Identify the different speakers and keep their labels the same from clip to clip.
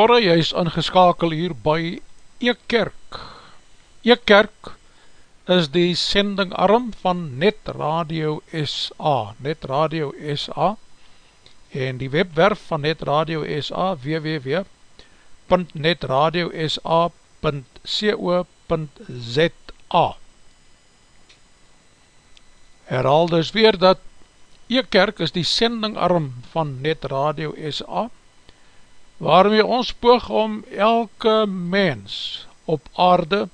Speaker 1: Goeiemorgen, jy is ingeskakel hier by Eekkerk. Eekkerk is die sendingarm van Net Radio SA, Net Radio SA, en die webwerf van Net Radio SA, www.netradiosa.co.za Herhaal dus weer dat Eekkerk is die sendingarm van Net Radio SA, waarmee ons poog om elke mens op aarde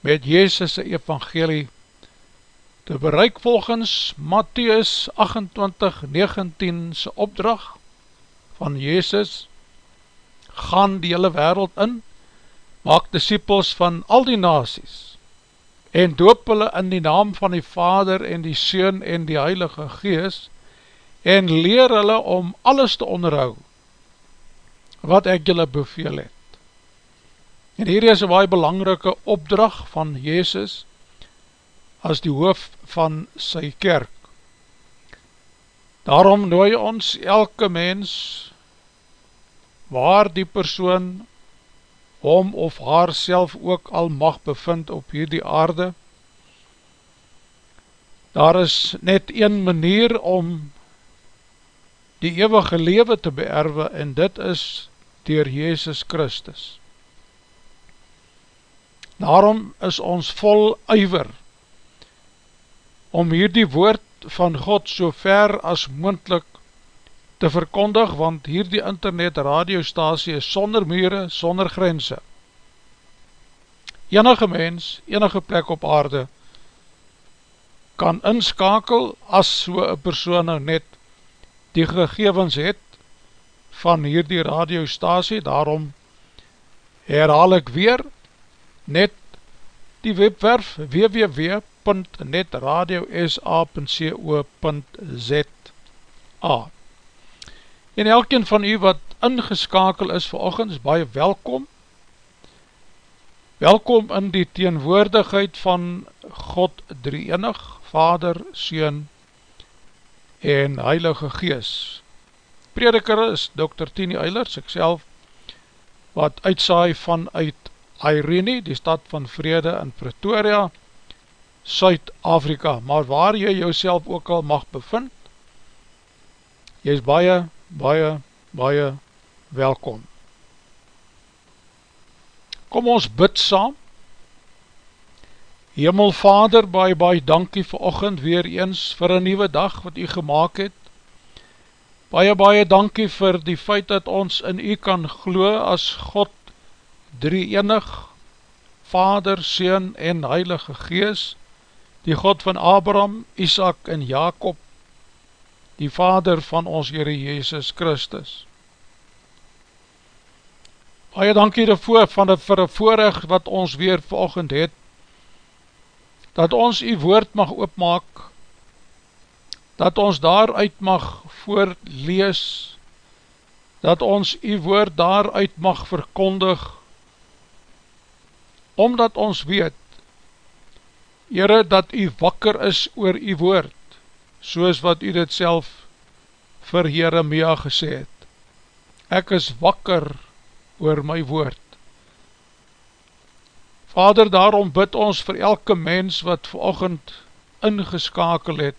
Speaker 1: met Jezus' evangelie te bereik volgens Matthäus 28:19 se opdrag van Jezus gaan die hele wereld in maak disciples van al die nasies en doop hulle in die naam van die Vader en die Seun en die Heilige Gees en leer hulle om alles te onderhoud wat ek julle beveel het. En hier is een baie belangrike opdrag van Jezus as die hoof van sy kerk. Daarom nooi ons elke mens waar die persoon hom of haar self ook al mag bevind op hierdie aarde. Daar is net een manier om die eeuwige lewe te beerwe en dit is dier Jezus Christus. Daarom is ons vol uiver om hierdie woord van God so ver as moendlik te verkondig, want hierdie internet radiostasie is sonder mure, sonder grense. Enige mens, enige plek op aarde, kan inskakel as so'n persoon nou net die gegevens het van hierdie radiostasie, daarom herhaal ek weer net die webwerf www.netradiosa.co.za En elkeen van u wat ingeskakel is vir ochtend is baie welkom. Welkom in die teenwoordigheid van God drie enig, Vader, Seun en Heilige Gees prediker is Dr. Tini Eilers, ek self, wat uitsaai vanuit Irene, die stad van Vrede in Pretoria, Suid-Afrika, maar waar jy jouself ook al mag bevind, jy is baie, baie, baie welkom. Kom ons bid saam, Hemelvader, baie, baie dankie vir ochend weer eens vir een nieuwe dag wat u gemaakt het, Baie, baie dankie vir die feit dat ons in u kan glo as God drie enig, Vader, Seun en Heilige Gees, die God van Abraham, Isaac en Jacob, die Vader van ons Heere Jezus Christus. Baie dankie daarvoor van die vir die voorrecht wat ons weer volgend het, dat ons die woord mag oopmaak, dat ons daaruit mag voorlees, dat ons die woord daaruit mag verkondig, omdat ons weet, Heere, dat u wakker is oor u woord, soos wat u dit self vir Jeremia gesê het. Ek is wakker oor my woord. Vader, daarom bid ons vir elke mens wat verochend ingeskakel het,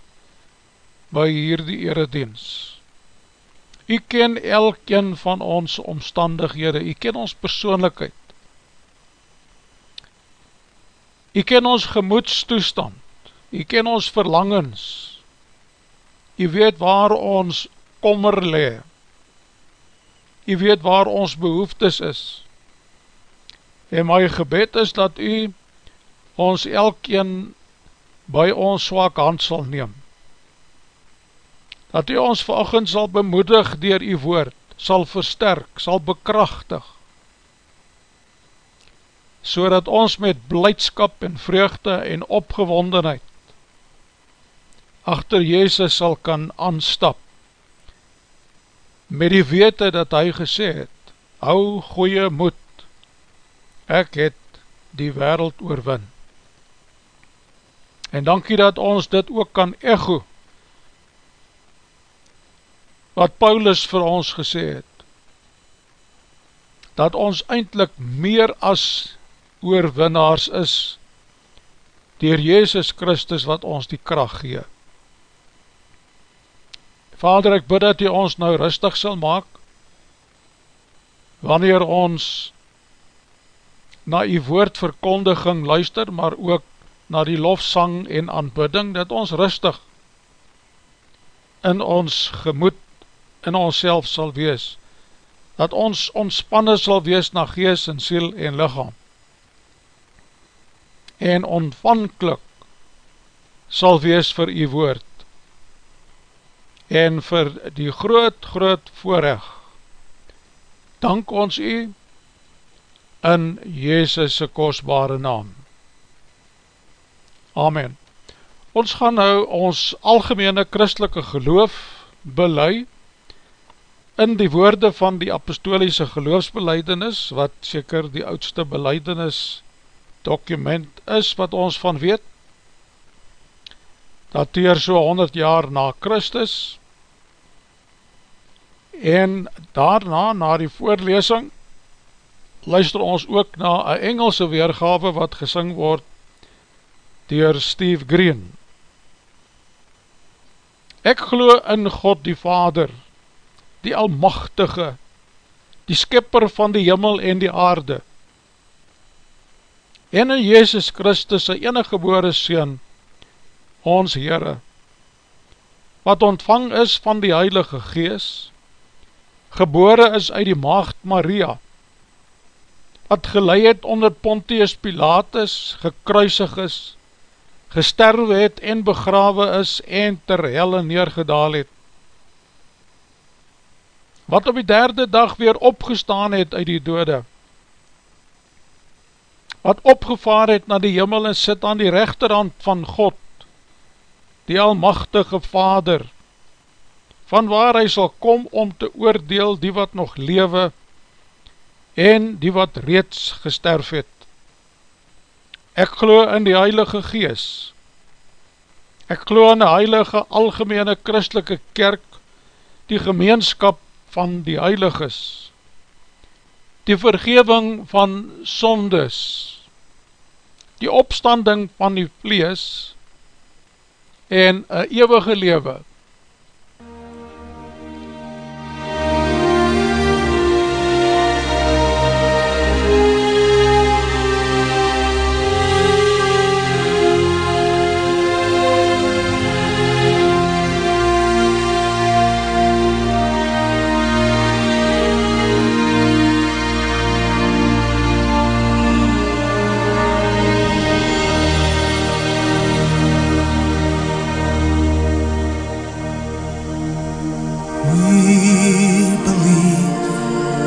Speaker 1: by hierdie erediens. U ken elkeen van ons omstandighede, u ken ons persoonlikheid. U ken ons gemoedstoestand, u ken ons verlangens, u weet waar ons kommer le, u weet waar ons behoeftes is, en my gebed is dat u ons elkeen by ons swak hand sal neem, dat u ons vanochtend sal bemoedig dier u woord, sal versterk, sal bekrachtig, so dat ons met blijdskap en vreugde en opgewondenheid achter Jezus sal kan aanstap, met die wete dat hy gesê het, hou goeie moed, ek het die wereld oorwin. En dankie dat ons dit ook kan echo, wat Paulus vir ons gesê het. dat ons eindelijk meer as oorwinnaars is dier Jezus Christus wat ons die kracht gee. Vader, ek bid dat U ons nou rustig sal maak, wanneer ons na U woordverkondiging luister, maar ook na die lofsang en aanbidding, dat ons rustig in ons gemoed, in ons self sal wees, dat ons ontspanne sal wees na gees en siel en lichaam, en ontvankelijk sal wees vir die woord, en vir die groot, groot voorrecht, dank ons u, in Jezus' kostbare naam. Amen. Ons gaan nou ons algemene christelike geloof belei in die woorde van die apostoliese geloofsbeleidenis, wat seker die oudste beleidenis dokument is wat ons van weet, dateer so 100 jaar na Christus, en daarna, na die voorlesing, luister ons ook na een Engelse weergave wat gesing word dier Steve Green. Ek glo in God die Vader, die Almachtige, die Skipper van die Himmel en die Aarde, en in Jezus Christus, sy enige gebore Seen, ons Heere, wat ontvang is van die Heilige Gees, gebore is uit die Maagd Maria, wat geleid het onder Pontius Pilatus, gekruisig is, gesterwe het en begrawe is en ter helle neergedaal het, wat op die derde dag weer opgestaan het uit die dode, wat opgevaar het na die jimmel en sit aan die rechterhand van God, die almachtige Vader, van waar hy sal kom om te oordeel die wat nog lewe en die wat reeds gesterf het. Ek glo in die Heilige Gees. Ek glo in die Heilige Algemene Christelike Kerk, die gemeenskap van die Heiliges, die vergeving van sondes, die opstanding van die vlees en een eeuwige lewe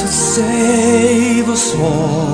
Speaker 2: to save us all,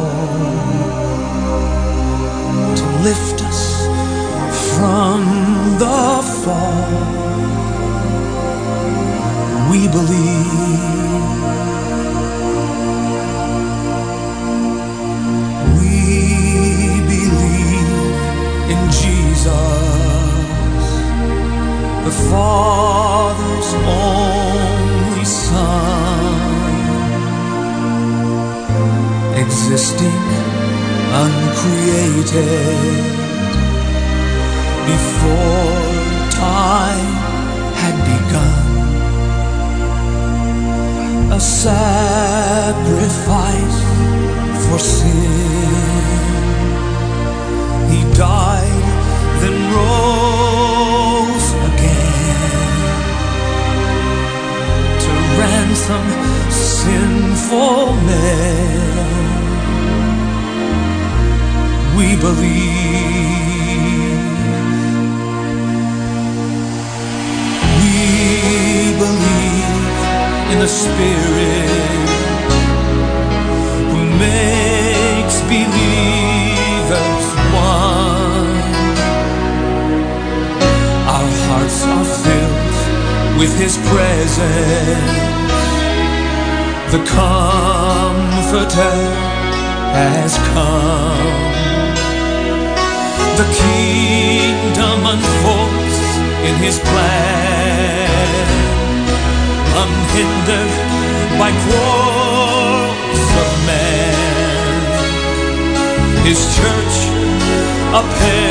Speaker 2: a pain.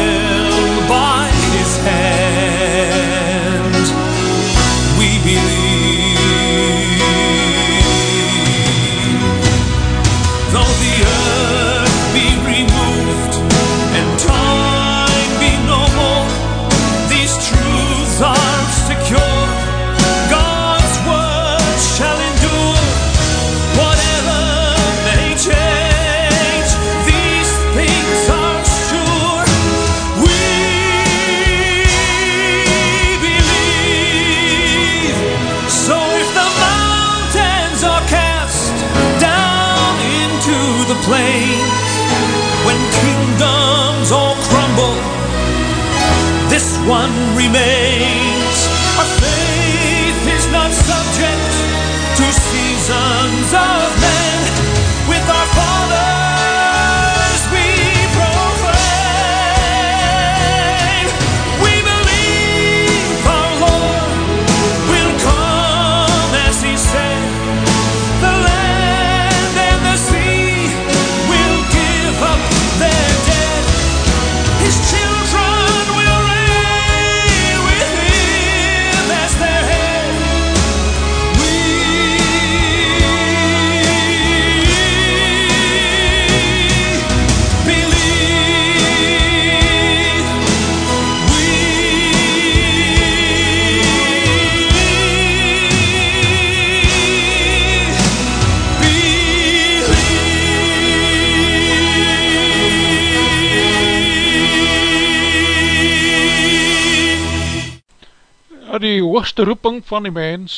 Speaker 2: Die hoogste roeping van die mens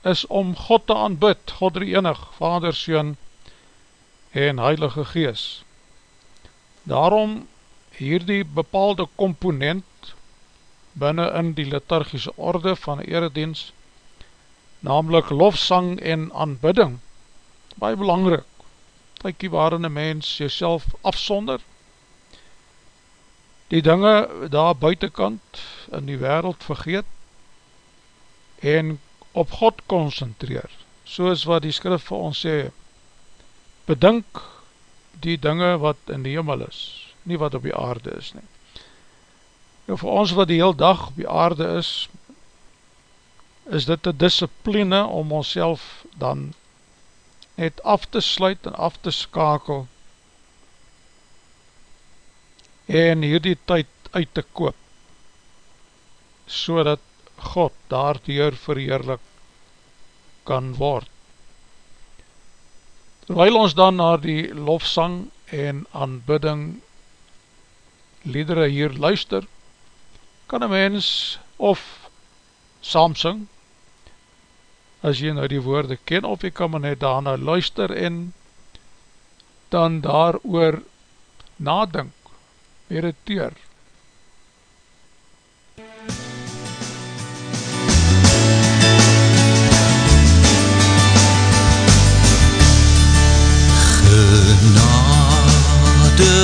Speaker 2: is om God te aanbid, God die enig, Vader, Seun en Heilige Gees. Daarom hierdie bepaalde komponent binnen in die liturgische orde van die eredienst, namelijk lofsang en aanbidding, baie belangrik, tykie waarin een mens jyself afsonder, die dinge daar buitenkant in die wereld vergeet en op God concentreer, soos wat die skrif vir ons sê, bedink die dinge wat in die hemel is, nie wat op die aarde is nie. Nou vir ons wat die heel dag op die aarde is, is dit een discipline om ons dan net af te sluit en af te skakel en hierdie tyd uit te koop so dat God daardoor verheerlik kan word. Terwijl ons dan na die lofsang en aanbidding liedere hier luister, kan een mens of saamsing, as jy nou die woorde ken, of jy kan maar net daarna luister en dan daar oor nadink, mediteer.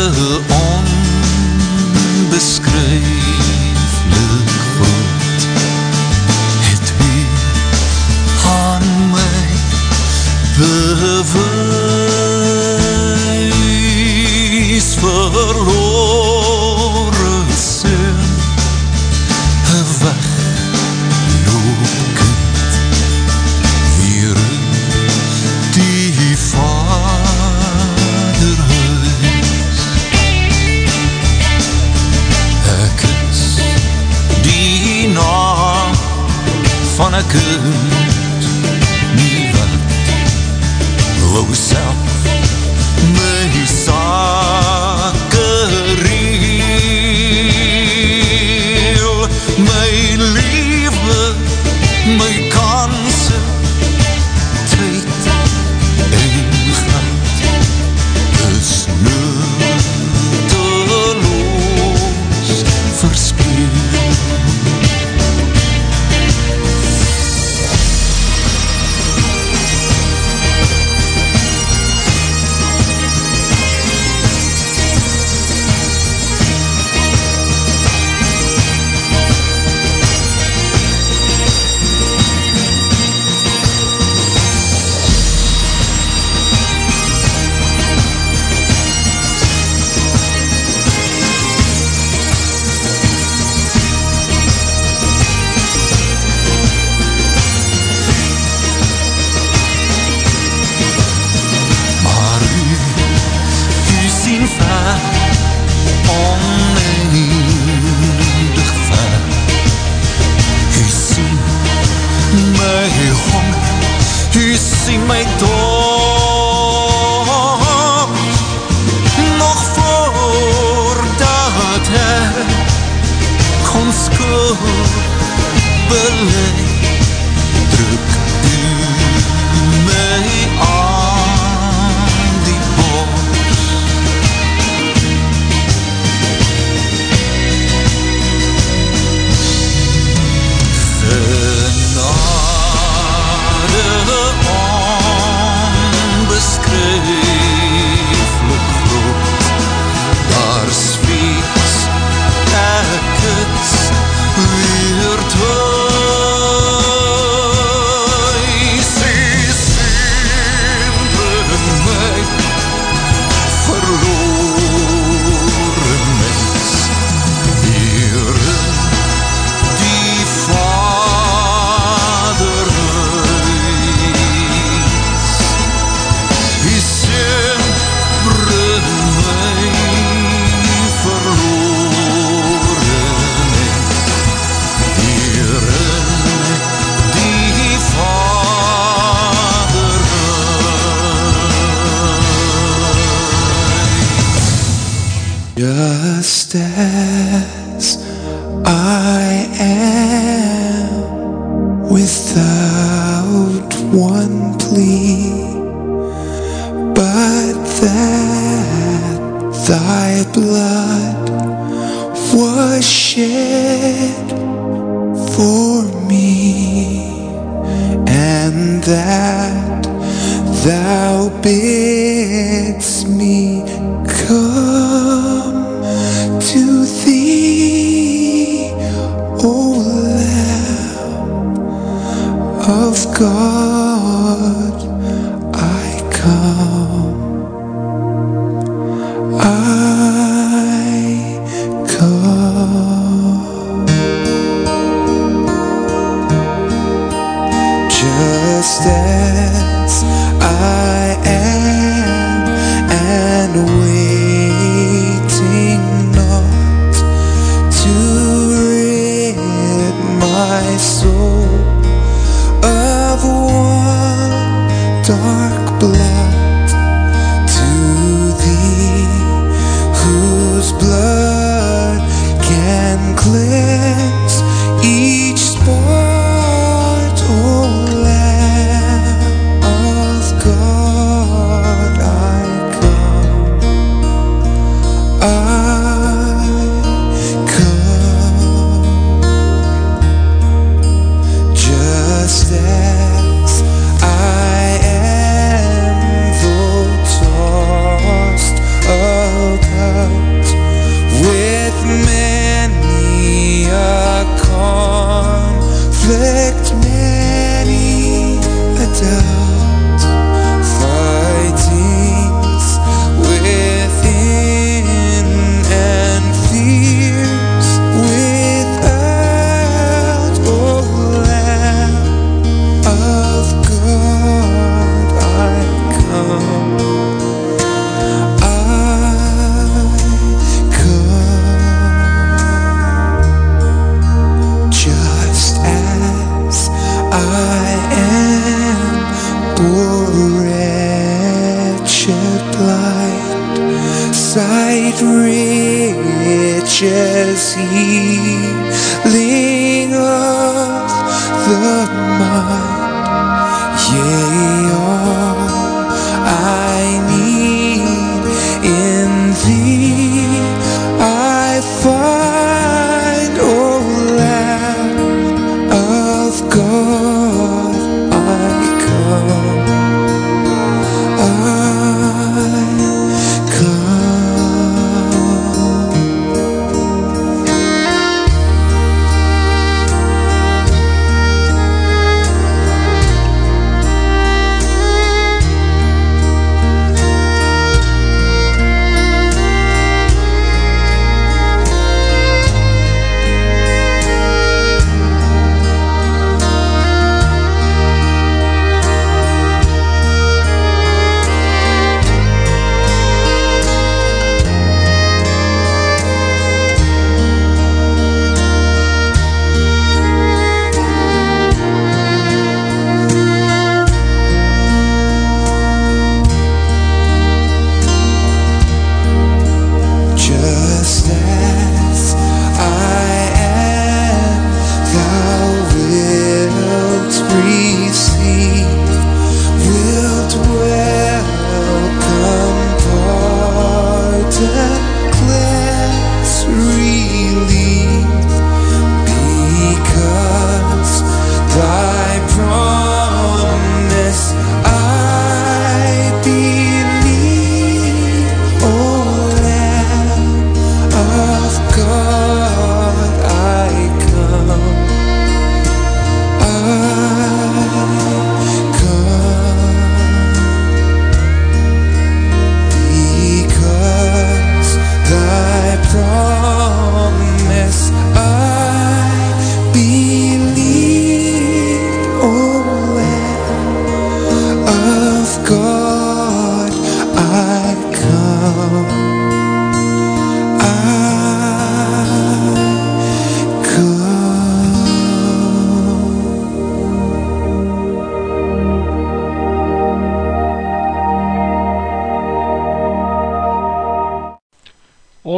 Speaker 3: Genade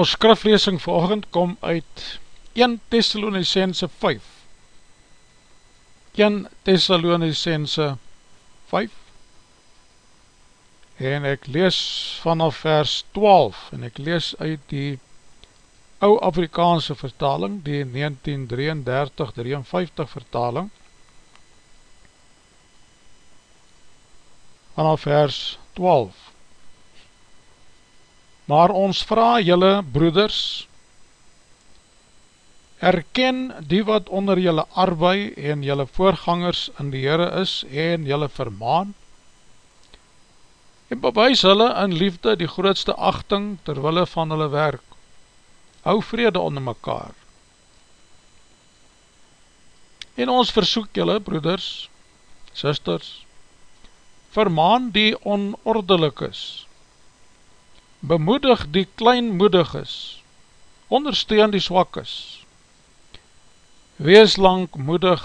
Speaker 1: Skrifleesing volgend kom uit 1 Thessalonicense 5 1 Thessalonicense 5 en ek lees vanaf vers 12 en ek lees uit die ou Afrikaanse vertaling die 1933-53 vertaling. Vanaf vers 12 Maar ons vraag jylle broeders, erken die wat onder jylle arbei en jylle voorgangers in die Heere is en jylle vermaan, en bewys hulle in liefde die grootste achting terwille van hulle werk. Hou vrede onder mekaar. En ons versoek jylle, broeders, sisters, vermaan die onordelik is, bemoedig die kleinmoedig is, ondersteun die swak is, wees langmoedig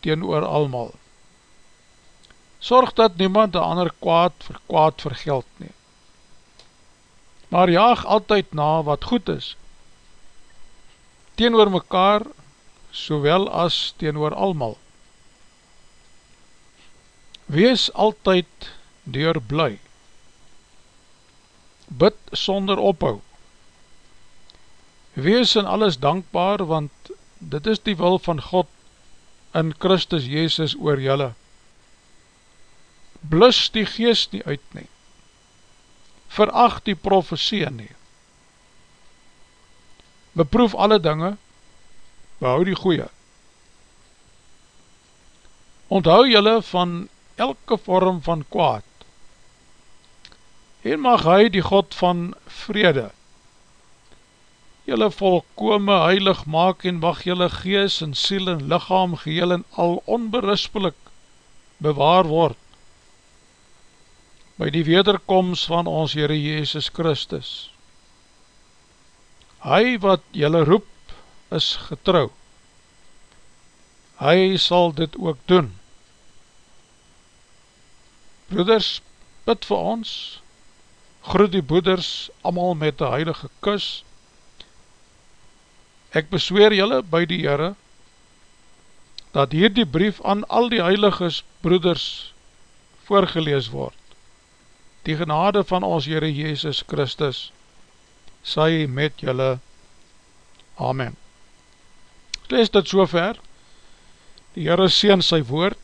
Speaker 1: teen oor almal, sorg dat niemand die ander kwaad vir kwaad vergeld nie, maar jaag altyd na wat goed is, teen oor mekaar, sowel as teen oor almal, wees altyd deur bly, bid sonder ophou. Wees in alles dankbaar, want dit is die wil van God in Christus Jezus oor julle. Blus die geest nie uit nie. Veracht die profesie nie. Beproef alle dinge, behou die goeie. Onthou julle van elke vorm van kwaad, en mag hy die God van vrede jylle volkome heilig maak en mag jylle gees en siel en lichaam geheel en al onberispelik bewaar word by die wederkomst van ons Heere Jezus Christus. Hy wat jylle roep is getrouw. Hy sal dit ook doen. Broeders, bid vir ons, groet die boeders allemaal met die heilige kus. Ek besweer julle by die Heere, dat hier die brief aan al die heiliges broeders voorgelees word. Die genade van ons Heere Jezus Christus, sy met julle. Amen. Lees dit so ver, die Heere sien sy woord,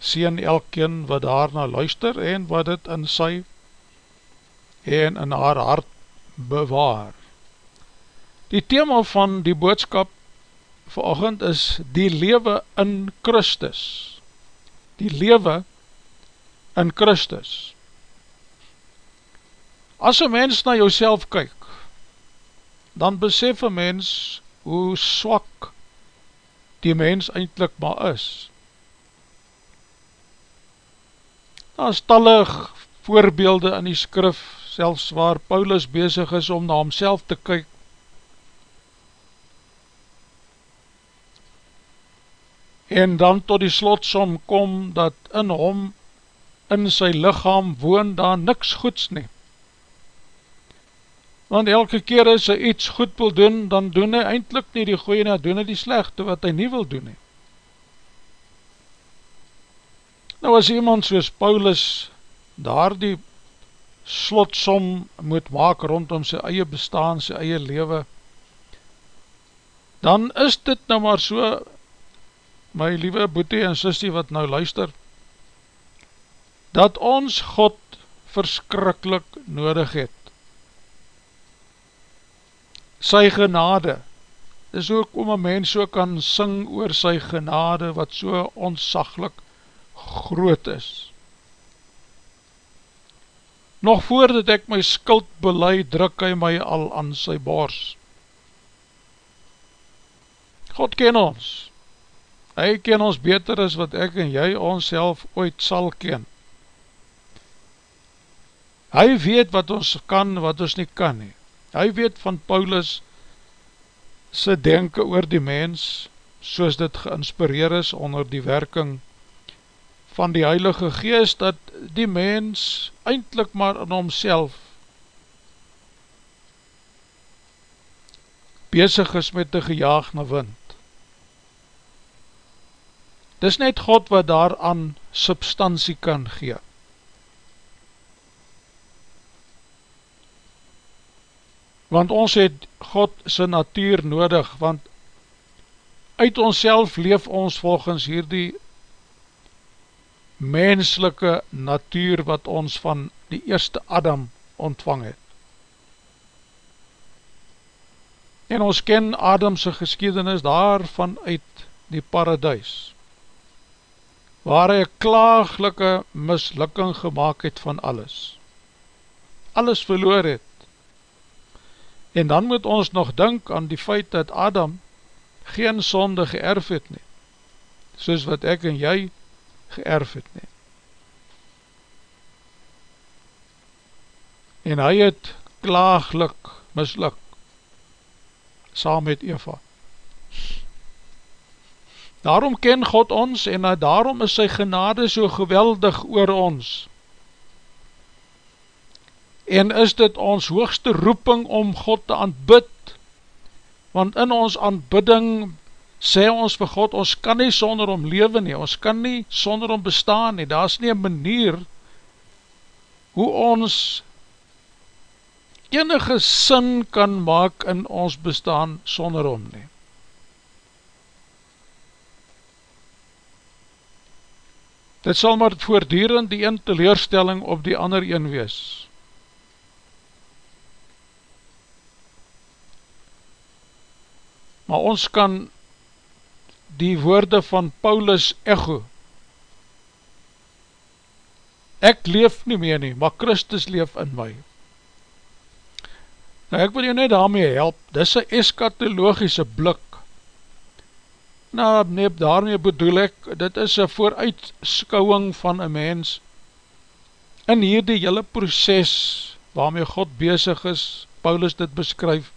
Speaker 1: sien elkeen wat daarna luister en wat het in sy en in haar hart bewaar. Die thema van die boodskap vanochtend is die lewe in Christus. Die lewe in Christus. As een mens na jouself kyk, dan besef een mens hoe swak die mens eindelijk maar is. Daar is tallig voorbeelde in die skrif selfs waar Paulus bezig is om na homself te kyk, en dan tot die slotsom kom, dat in hom, in sy lichaam woon daar niks goeds nie. Want elke keer as hy iets goed wil doen, dan doen hy eindelijk nie die goeie, dan doen hy die slechte wat hy nie wil doen nie. Nou as iemand soos Paulus daar die slotsom moet maak rondom sy eie bestaan, sy eie lewe, dan is dit nou maar so, my liewe boete en sissie wat nou luister, dat ons God verskrikkelijk nodig het. Sy genade, is ook om een mens so kan sing oor sy genade, wat so ontzaglik groot is. Nog voordat ek my skuld belei, druk hy my al aan sy bors. God ken ons. Hy ken ons beter as wat ek en jy ons self ooit sal ken. Hy weet wat ons kan, wat ons nie kan nie. Hy weet van Paulus sy denken oor die mens, soos dit geinspireer is onder die werking van die Heilige Geest, dat die mens eindelijk maar in homself bezig is met te gejaag na wind. Dis net God wat daaraan substantie kan gee. Want ons het God sy natuur nodig, want uit ons self leef ons volgens hierdie menslike natuur wat ons van die eerste Adam ontvang het. En ons ken Adamse geschiedenis daarvan uit die paradijs, waar hy klaaglike mislukking gemaakt het van alles. Alles verloor het. En dan moet ons nog denk aan die feit dat Adam geen sonde geërf het nie, soos wat ek en jy geërf het nie. En hy het klaaglik misluk, saam met Eva. Daarom ken God ons en daarom is sy genade so geweldig oor ons. En is dit ons hoogste roeping om God te aanbid, want in ons aanbidding sê ons vir God, ons kan nie sonder om leven nie, ons kan nie sonder om bestaan nie, daar is nie een manier hoe ons enige sin kan maak in ons bestaan sonder om nie. Dit sal maar voordierend die een teleurstelling op die ander een wees. maar ons kan die woorde van Paulus echo. Ek leef nie meer nie, maar Christus leef in my. Nou ek wil jou net daarmee help, dis een eskatologische blik. Nou nee, daarmee bedoel ek, dit is een vooruitskouwing van een mens in hierdie hele proces waarmee God bezig is, Paulus dit beskryf,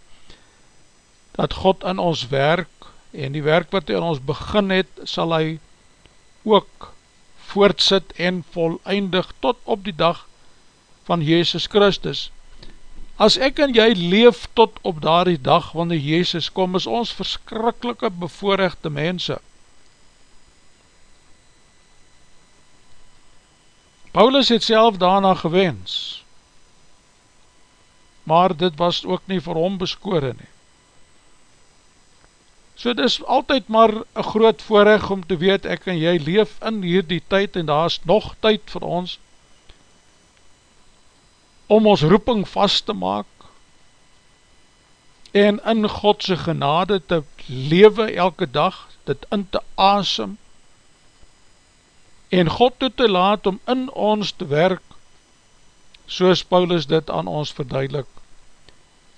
Speaker 1: dat God in ons werk en die werk wat hy in ons begin het, sal hy ook voortsit en volleindig tot op die dag van Jezus Christus. As ek en jy leef tot op daar die dag wanneer Jezus kom, is ons verskrikkelike bevoorrechte mense. Paulus het self daarna gewens, maar dit was ook nie vir hom beskore nie. So dit is altyd maar een groot voorrecht om te weet, ek en jy leef in hierdie tyd en daar is nog tyd vir ons om ons roeping vast te maak en in Godse genade te lewe elke dag, dit in te asem en God toe te laat om in ons te werk soos Paulus dit aan ons verduidelik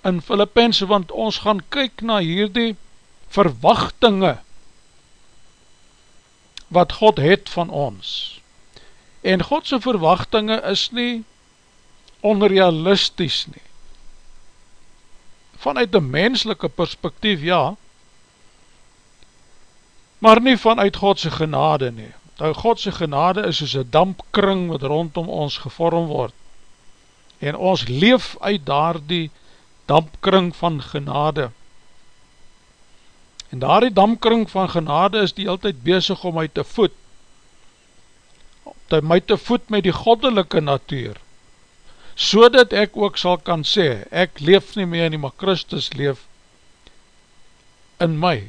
Speaker 1: in Filippense, want ons gaan kyk na hierdie verwachtinge wat God het van ons. En Godse verwachtinge is nie onrealistisch nie. Vanuit een menselike perspektief, ja, maar nie vanuit Godse genade nie. Nou, Godse genade is soos een dampkring wat rondom ons gevorm word. En ons leef uit daar die dampkring van genade. En daar die damkring van genade is die altyd bezig om my te voed, om my te voed met die goddelike natuur, so dat ek ook sal kan sê, ek leef nie meer nie, maar Christus leef in my.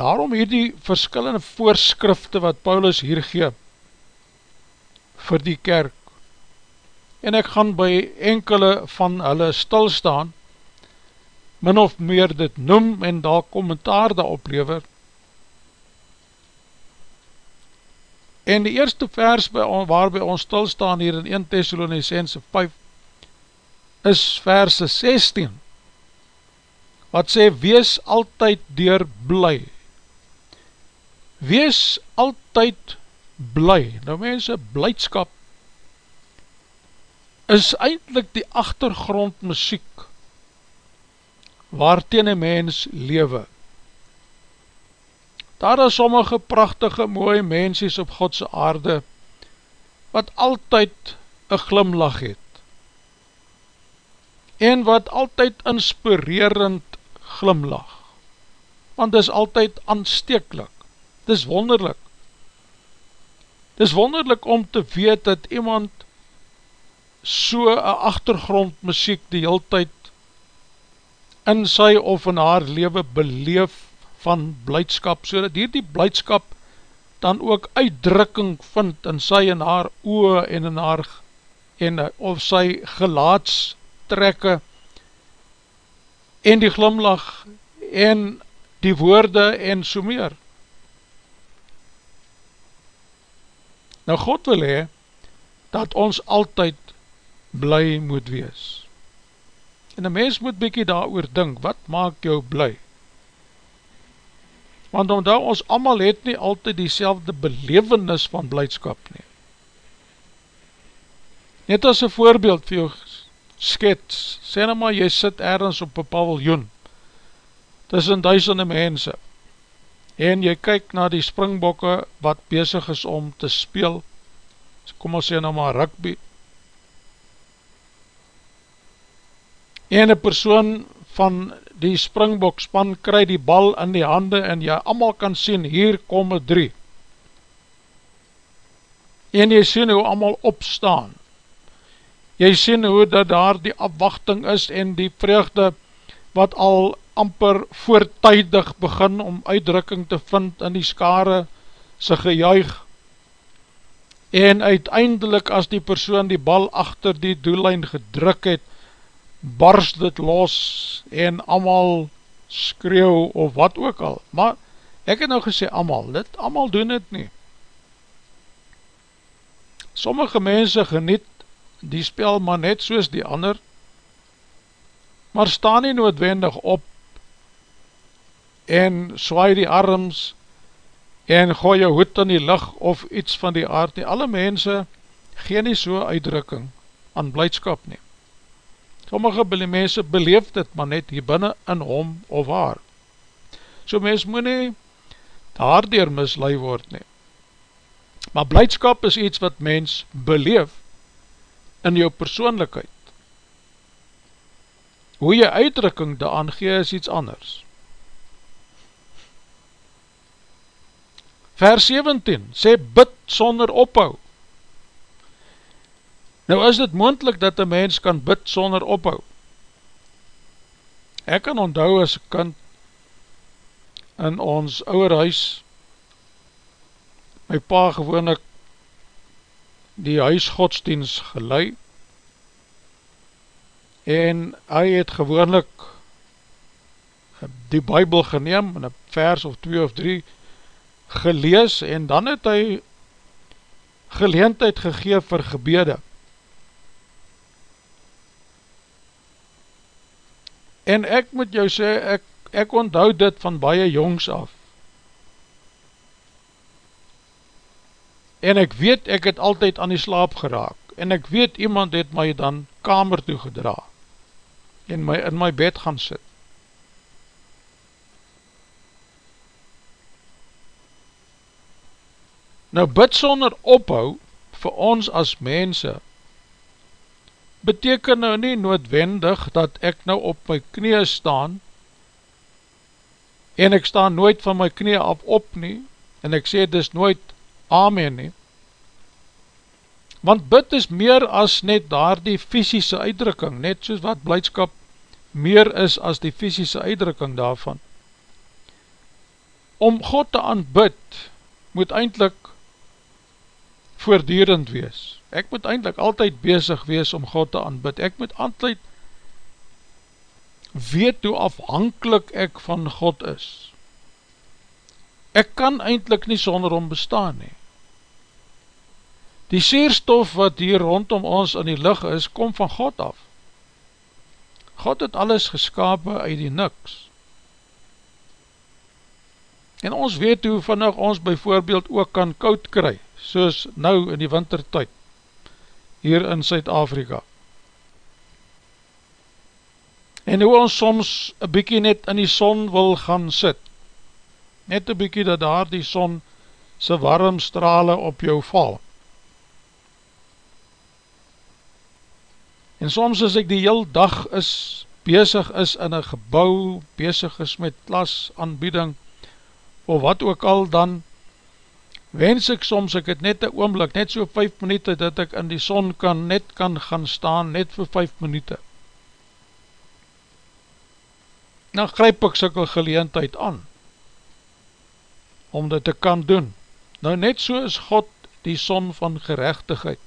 Speaker 1: Daarom hier die verskillende voorskrifte wat Paulus hier gee, vir die kerk, en ek gaan by enkele van hulle stilstaan, min of meer dit noem en daar kommentaar daar oplever. En die eerste vers by, waarby ons stilstaan hier in 1 Thessalonicense 5 is verse 16 wat sê wees altyd deur bly wees altyd bly nou mense, blijdskap is eindelijk die achtergrond muziek waarteen een mens lewe. Daar is sommige prachtige mooie mensies op Godse aarde, wat altyd een glimlach het. en wat altyd inspirerend glimlach, want dis altyd aansteeklik, dis wonderlik, dis wonderlik om te weet dat iemand so een achtergrondmuziek die heel tyd in sy of in haar leven beleef van blijdskap, so dat hier die blijdskap dan ook uitdrukking vind in sy en haar oe en in haar en of sy gelaatstrekke en die glimlach en die woorde en so meer. Nou God wil hee, dat ons altyd bly moet wees. En een mens moet bykie daar oor dink, wat maak jou bly? Want omdat ons allemaal het nie altyd die selfde belevenis van blijdskap nie. Net as een voorbeeld vir jou skets, sê nou maar jy sit ergens op een paviljoen, tussen duisende mense, en jy kyk na die springbokke wat bezig is om te speel, kom ons sê nou maar rugby, en een persoon van die springbok span kry die bal in die hande en jy allemaal kan sien, hier kom het drie. En jy sien hoe allemaal opstaan. Jy sien hoe dat daar die afwachting is en die vreugde wat al amper voortijdig begin om uitdrukking te vind in die skare sy gejuig. En uiteindelik as die persoon die bal achter die doellijn gedruk het, barst dit los en amal skreeuw of wat ook al. Maar ek het nou gesê amal, dit amal doen het nie. Sommige mense geniet die spel maar net soos die ander, maar staan nie noodwendig op en swaai die arms en gooi jou hoed in die licht of iets van die aard nie. Alle mense gee nie so uitdrukking aan blijdskap neem. Sommige mense beleef dit maar net hier binnen in hom of haar. So mens moet nie daardoor mislui word nie. Maar blijdskap is iets wat mens beleef in jou persoonlikheid. Hoe jy uitdrukking daan gee is iets anders. Vers 17 sê bid sonder ophou. Nou is dit moendlik dat een mens kan bid sonder ophou. Ek kan onthou as kind in ons ouwe huis, my pa gewoonlik die huisgodsdienst gelei, en hy het gewoonlik die bybel geneem, in een vers of twee of drie gelees, en dan het hy geleentheid gegeef vir gebede, En ek moet jou sê, ek, ek onthoud dit van baie jongs af. En ek weet, ek het altyd aan die slaap geraak. En ek weet, iemand het my dan kamer toe gedra. En my in my bed gaan sit. Nou bid sonder ophou vir ons as mense beteken nou nie noodwendig dat ek nou op my knie staan en ek staan nooit van my knie af op nie en ek sê dis nooit amen nie. Want bid is meer as net daar die fysische uitdrukking net soos wat blijdskap meer is as die fysische uitdrukking daarvan. Om God te aanbid moet eindelijk voordierend wees Ek moet eindelijk altyd bezig wees om God te aanbid. Ek moet altyd weet hoe afhankelijk ek van God is. Ek kan eindelijk nie sonder om bestaan nie. Die seerstof wat hier rondom ons in die licht is, kom van God af. God het alles geskapen uit die niks. En ons weet hoe vannig ons bijvoorbeeld ook kan koud kry, soos nou in die wintertijd hier in Suid-Afrika. En hoe ons soms een bykie net in die son wil gaan sit, net een bykie dat daar die son sy warm strale op jou val. En soms as ek die heel dag is, bezig is in een gebouw, bezig is met klas, aanbieding, of wat ook al, dan wens ek soms, ek het net een oomblik, net so 5 minuut, dat ek in die son kan, net kan gaan staan, net vir 5 minuut. Nou grijp ek sikkel geleentheid aan, om dit te kan doen. Nou net so is God die son van gerechtigheid.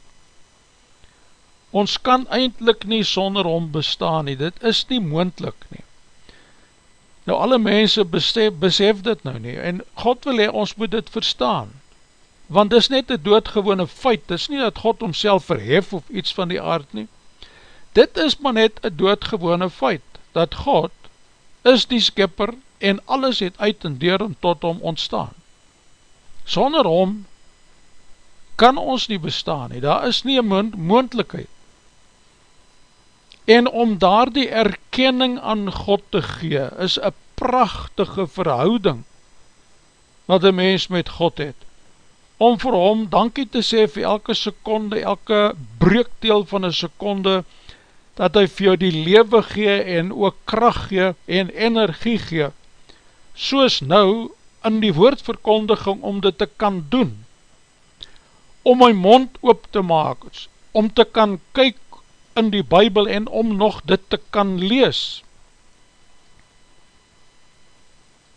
Speaker 1: Ons kan eindelijk nie sonder hom bestaan nie, dit is nie moendlik nie. Nou alle mense besef, besef dit nou nie, en God wil hee, ons moet dit verstaan, want dit is net een doodgewone feit, dit is nie dat God homself verhef of iets van die aard nie, dit is maar net een doodgewone feit, dat God is die skipper en alles het uit en deur en tot hom ontstaan. Sonder hom kan ons nie bestaan nie, daar is nie een moendlikheid. En om daar die erkenning aan God te gee, is een prachtige verhouding wat een mens met God het. Om vir hom dankie te sê vir elke seconde, elke breekdeel van een seconde, dat hy vir jou die lewe gee en ook kracht gee en energie gee, soos nou in die woordverkondiging om dit te kan doen, om my mond op te maak, om te kan kyk in die bybel en om nog dit te kan lees.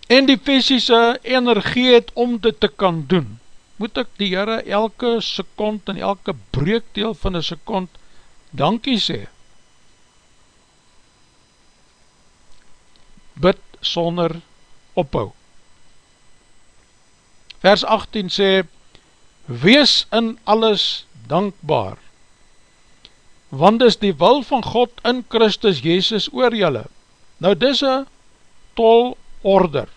Speaker 1: En die fysische energie het om dit te kan doen, moet ek die Heere elke sekond en elke breekdeel van een sekond dankie sê. Bid sonder ophou. Vers 18 sê, Wees in alles dankbaar, want is die wil van God in Christus Jezus oor julle. Nou dis een tol order.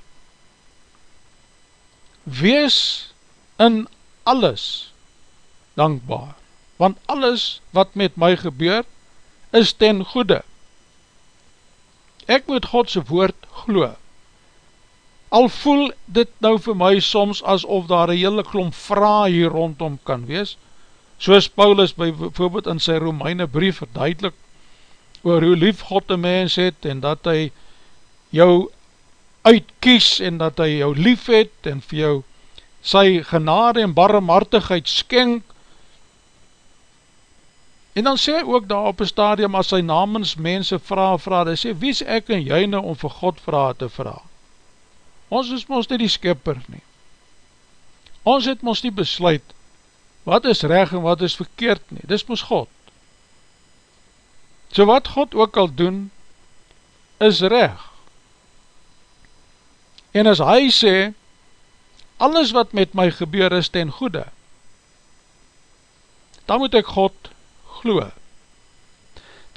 Speaker 1: Wees in alles dankbaar, want alles wat met my gebeur, is ten goede. Ek moet Godse woord glo. Al voel dit nou vir my soms asof daar een hele klomp vraag hier rondom kan wees, soos Paulus by voorbeeld in sy Romeine brief verduidelik oor hoe lief God een mens het en dat hy jou uitkies en dat hy jou lief het en vir jou sy genade en barmhartigheid skenk en dan sê hy ook daar op een stadium as sy namens mense vraag vraag, hy sê wie is ek en jy nou om vir God vraag te vraag ons is ons nie die skipper nie ons het ons nie besluit wat is reg en wat is verkeerd nie, dis mos God. So wat God ook al doen, is reg. En as hy sê, alles wat met my gebeur is ten goede, dan moet ek God glo.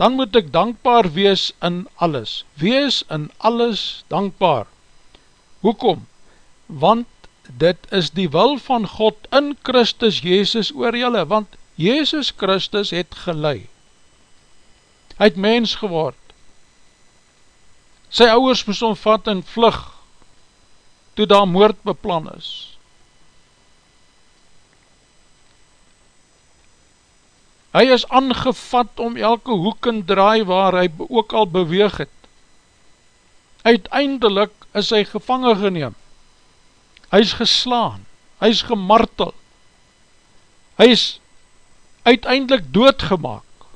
Speaker 1: Dan moet ek dankbaar wees in alles. Wees in alles dankbaar. Hoekom? Want dit is die wil van God in Christus Jezus oor julle, want Jezus Christus het gelei. Hy het mens geword. Sy ouwers moes omvat en vlug, toe daar moord beplan is. Hy is aangevat om elke hoek en draai waar hy ook al beweeg het. Uiteindelik is hy gevangen geneem. Hy is geslaan, hy is gemartel, hy is uiteindelik doodgemaak,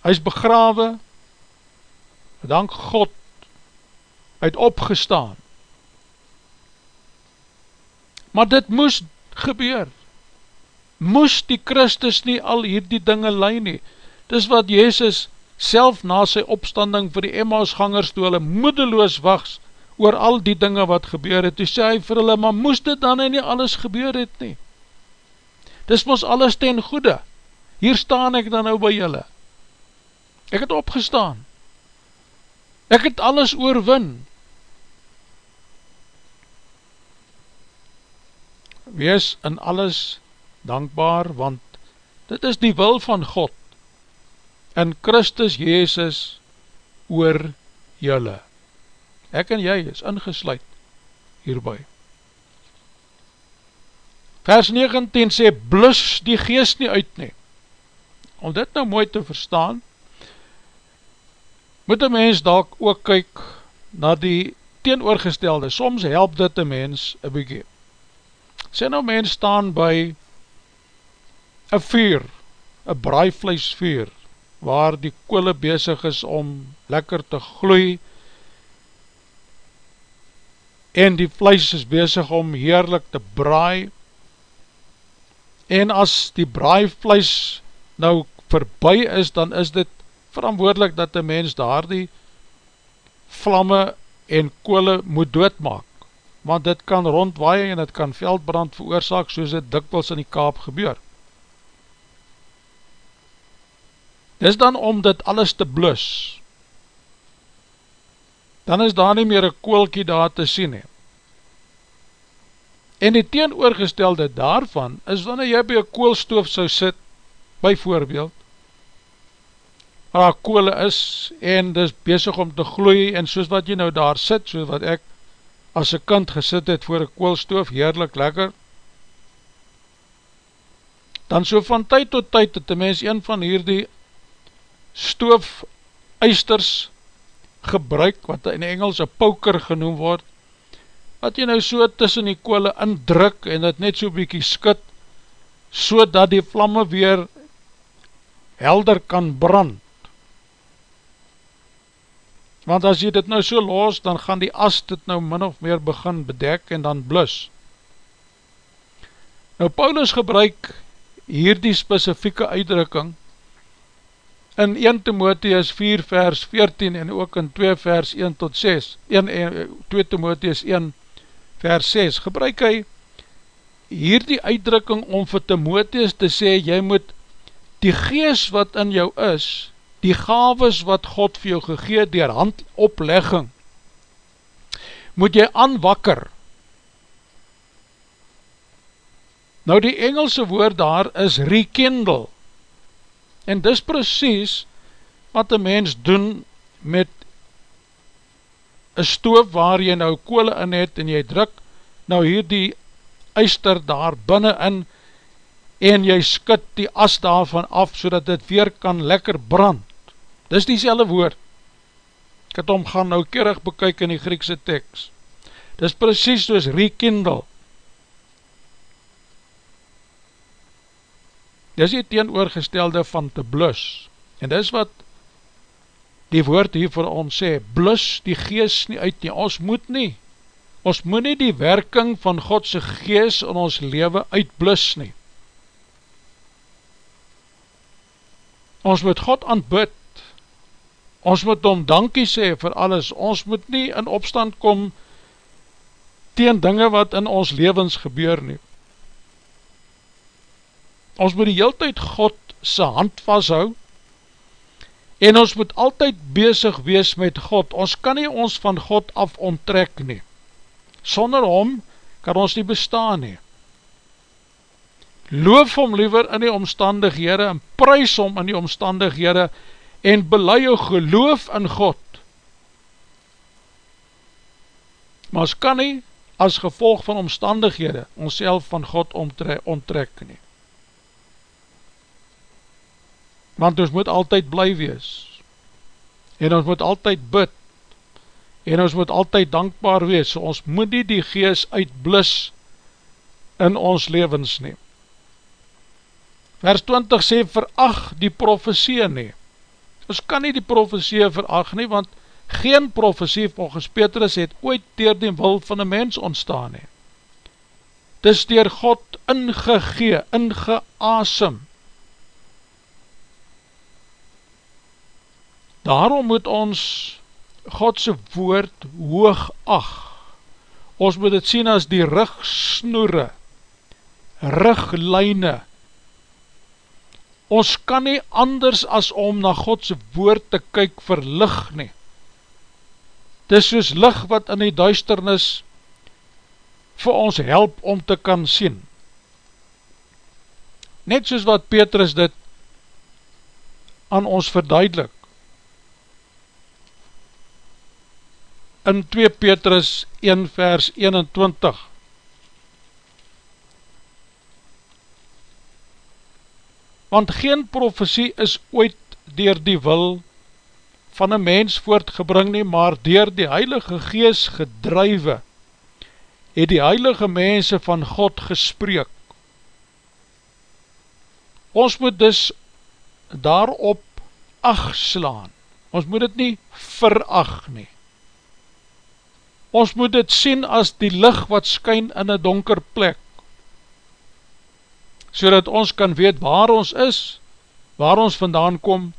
Speaker 1: hy is begrawe, dank God, hy het opgestaan, maar dit moes gebeur, moes die Christus nie al hierdie dinge leid nie, dis wat Jezus self na sy opstanding vir die Emmausgangers toe hulle moedeloos wacht, oor al die dinge wat gebeur het, toe sê hy vir hulle, maar moest dit dan nie alles gebeur het nie? Dis moes alles ten goede, hier staan ek dan nou by julle, ek het opgestaan, ek het alles oorwin, wees in alles dankbaar, want dit is die wil van God, en Christus Jezus oor julle. Ek en jy is ingesluid hierby. Vers 19 sê, blus die geest nie uit nie. Om dit nou mooi te verstaan, moet een mens dalk ook kyk na die teenoorgestelde. Soms help dit een mens een bykie. Sê nou mens staan by een vuur, een braaivleisvuur, waar die koole bezig is om lekker te gloei, en die vlees is bezig om heerlik te braai, en as die braaivlees nou verby is, dan is dit verantwoordelik dat die mens daar die vlamme en koole moet doodmaak, want dit kan rondwaai en dit kan veldbrand veroorzaak soos dit dikwels in die kaap gebeur. Dis dan om dit alles te blus, dan is daar nie meer een koolkie daar te sien he. En die teenoorgestelde daarvan is wanneer jy by een koolstoof sou sit, by voorbeeld, waar koole is en dis bezig om te gloei en soos wat jy nou daar sit, soos wat ek as een kind gesit het voor een koolstoof, heerlik lekker, dan so van tyd tot tyd het die mens een van hierdie stoof eisters gebruik, wat in Engels een poker genoem word, wat jy nou so tussen die koole indruk en het net so bykie skit, so dat die vlamme weer helder kan brand, want as jy dit nou so los, dan gaan die as dit nou min of meer begin bedek en dan blus. Nou Paulus gebruik hier die specifieke uitdrukking in 1 Timotheus 4 vers 14 en ook in 2 vers 1 tot 6, 1, 2 Timotheus 1 vers 6, gebruik hy hier die uitdrukking om vir Timotheus te sê, jy moet die gees wat in jou is, die gaves wat God vir jou gegeet dier handoplegging, moet jy aanwakker. Nou die Engelse woord daar is rekindle, en dis precies wat een mens doen met een stoof waar jy nou koole in het en jy druk nou hier die eister daar binnen in en jy skit die as daarvan af so dat dit weer kan lekker brand Dis die selle woord. Ek het om gaan nou keerig bekyk in die Griekse tekst. Dis precies soos rekindle. Dis die teenoorgestelde van te blus. En dis wat die woord hier vir ons sê, blus die gees nie uit nie. Ons moet nie. Ons moet nie die werking van Godse gees in ons leven uitblus nie. Ons moet God aanbid ons moet om dankie sê vir alles, ons moet nie in opstand kom teen dinge wat in ons levens gebeur nie. Ons moet die heel tyd God sy hand vasthou, en ons moet altyd bezig wees met God, ons kan nie ons van God af onttrek nie, sonder hom kan ons nie bestaan nie. Loof hom liever in die omstandighede, en prijs hom in die omstandighede, en belei jou geloof in God. Maar ons kan nie as gevolg van omstandighede ons van God onttrek nie. Want ons moet altyd bly wees. En ons moet altyd bid. En ons moet altyd dankbaar wees. So ons moet nie die gees uitblis in ons levens neem. Vers 20 sê, veracht die profesie neem ons kan nie die profesie verag nie, want geen profesie volgens Petrus het ooit dier die wil van een mens ontstaan nie. Dis dier God ingegee, ingeasem. Daarom moet ons Godse woord hoog ag. Ons moet het sien as die rugsnoere, ruglijne, ons kan nie anders as om na Godse woord te kyk vir lig nie. Dis soos lig wat in die duisternis vir ons help om te kan sien. Net soos wat Petrus dit aan ons verduidelik. In 2 Petrus 1 vers 21 want geen profesie is ooit dier die wil van een mens voortgebring nie, maar dier die Heilige Gees gedruive, het die Heilige Mense van God gespreek. Ons moet dus daarop ag slaan, ons moet het nie verag nie. Ons moet het sien as die licht wat skyn in een donker plek, so dat ons kan weet waar ons is, waar ons vandaan kom,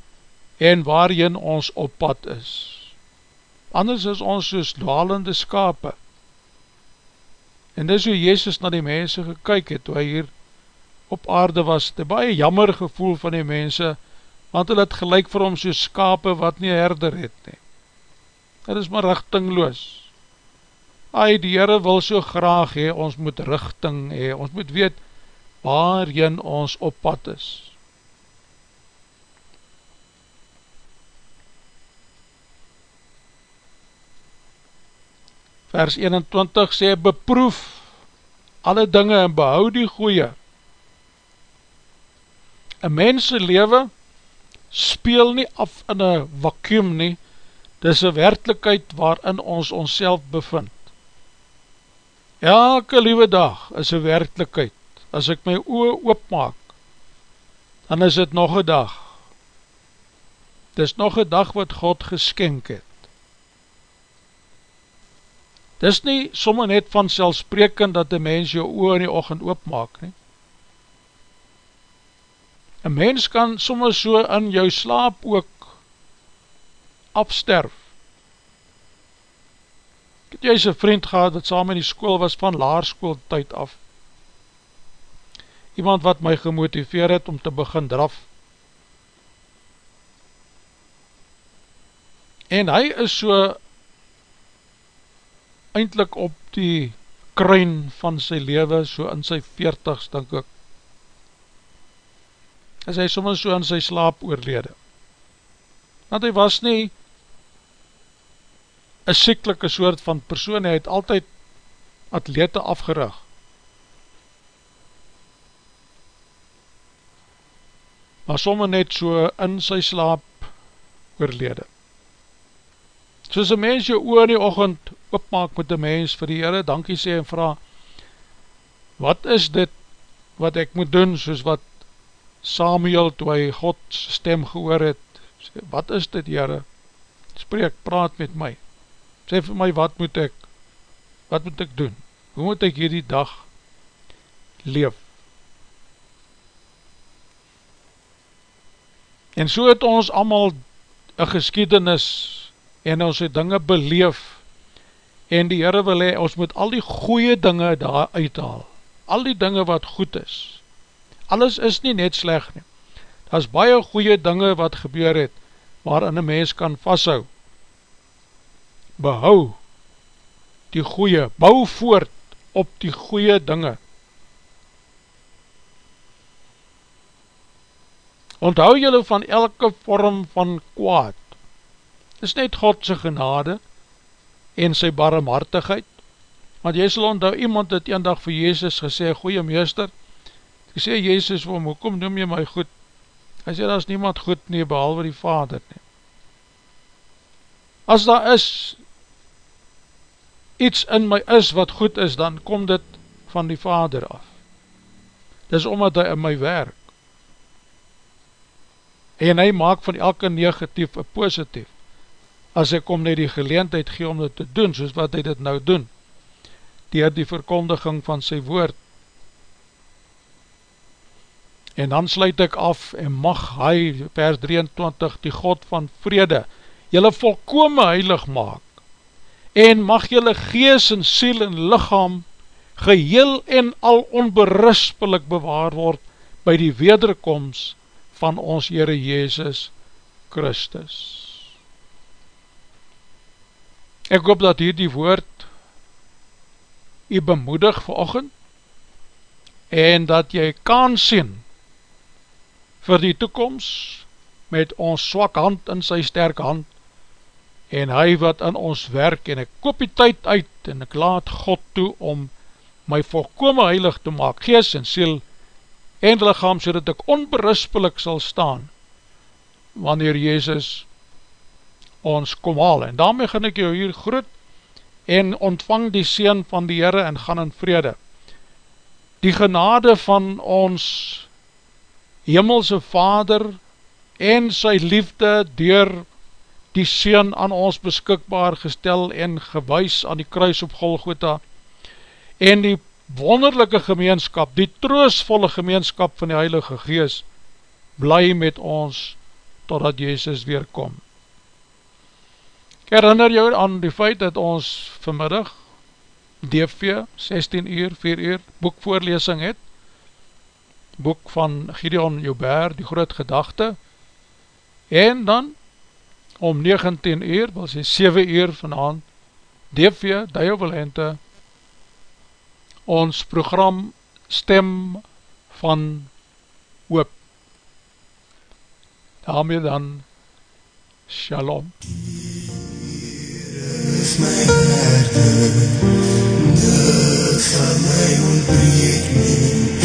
Speaker 1: en waarin ons op pad is. Anders is ons soos dwalende skape. En dis hoe Jezus na die mense gekyk het, toe hy hier op aarde was, die baie jammer gevoel van die mense, want hy het gelijk vir hom soos skape wat nie herder het nie. Dit is maar richtingloos. Ai, die Heere wil so graag hee, ons moet richting hee, ons moet weet waarin ons op pad is. vers 21 sê, beproef alle dinge en behou die goeie. Een mense lewe speel nie af in een vacuum nie, dis een werkelijkheid waarin ons ons bevind. Elke liewe dag is een werkelijkheid, as ek my oor oopmaak, dan is het nog een dag. Dis nog een dag wat God geskenk het. Dis nie somme net van selfspreken dat die mens jou oor in die ochend oopmaak nie. Een mens kan somme so in jou slaap ook afsterf. Ek het juist een vriend gehad wat saam in die school was van laarskool tyd af. Iemand wat my gemotiveer het om te begin draf. En hy is so eindelijk op die kruin van sy leven, so in sy veertigs, denk ek, is hy soms so in sy slaap oorlede. Want hy was nie een sieklike soort van persoon, hy het altyd atlete afgerig. Maar soms net so in sy slaap oorlede. Soos een mens jou oor in die ochend opmaak met die mens vir die Heere, dankie sê en vraag, wat is dit wat ek moet doen, soos wat Samuel, toe hy Gods stem gehoor het, sê, wat is dit Heere, spreek, praat met my, sê vir my, wat moet ek, wat moet ek doen, hoe moet ek hierdie dag leef, en so het ons allemaal een geschiedenis, en ons het dinge beleef, en die Heere wil hee, ons moet al die goeie dinge daar uithaal, al die dinge wat goed is, alles is nie net sleg nie, daar is baie goeie dinge wat gebeur het, waarin een mens kan vasthou, behou die goeie, bou voort op die goeie dinge, onthou jylle van elke vorm van kwaad, is net Godse genade, en sy barmhartigheid, want jy sal onthou, iemand het een dag vir Jezus gesê, goeie meester, ek sê Jezus vir hom, hoekom noem jy my goed? Hy sê, daar is niemand goed nie, behalwe die vader nie. As daar is, iets in my is wat goed is, dan kom dit van die vader af. Dis omdat hy in my werk. En hy maak van elke negatief een positief as ek om net die geleentheid gee om dit te doen, soos wat hy dit nou doen, dier die verkondiging van sy woord. En dan sluit ek af, en mag hy, vers 23, die God van vrede, jylle volkome heilig maak, en mag jylle gees en siel en lichaam, geheel en al onberispelik bewaar word, by die wederkomst van ons Heere Jezus Christus. Ek hoop dat hier die woord jy bemoedig verochend en dat jy kan sien vir die toekomst met ons swak hand in sy sterk hand en hy wat in ons werk en ek koop die tyd uit en ek laat God toe om my volkome heilig te maak, gees en siel en lichaam so dat ek onberispelik sal staan wanneer Jezus ons kom haal. En daarmee gaan ek jou hier groet en ontvang die Seen van die Heere en gaan in vrede. Die genade van ons Hemelse Vader en sy liefde door die Seen aan ons beskikbaar gestel en gewys aan die kruis op Golgotha en die wonderlijke gemeenskap, die troosvolle gemeenskap van die Heilige Gees bly met ons totdat Jezus weerkom. Ek herinner jou aan die feit dat ons vanmiddag DV 16 uur, 4 uur boekvoorlesing het boek van Gideon Joubert, die groot gedachte en dan om 19 uur, wil sê 7 uur vanavond DV, Dio Valente ons program Stem van Hoop daarmee dan Shalom
Speaker 2: is my herde, niks gaan my ontbreek nie.